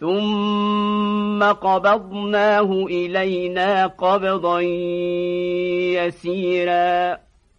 ثم قبضناه إلينا قبضا يسيرا